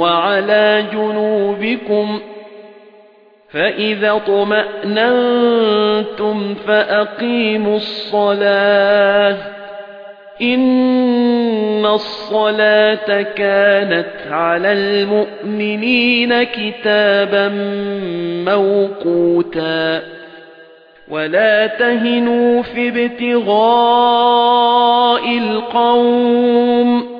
وَعَلَى جُنُوبِكُمْ فَإِذَا اطْمَأْنَنتُمْ فَأَقِيمُوا الصَّلَاةَ إِنَّ الصَّلَاةَ كَانَتْ عَلَى الْمُؤْمِنِينَ كِتَابًا مَّوْقُوتًا وَلَا تَهِنُوا فِي ابْتِغَاءِ الْقَوْمِ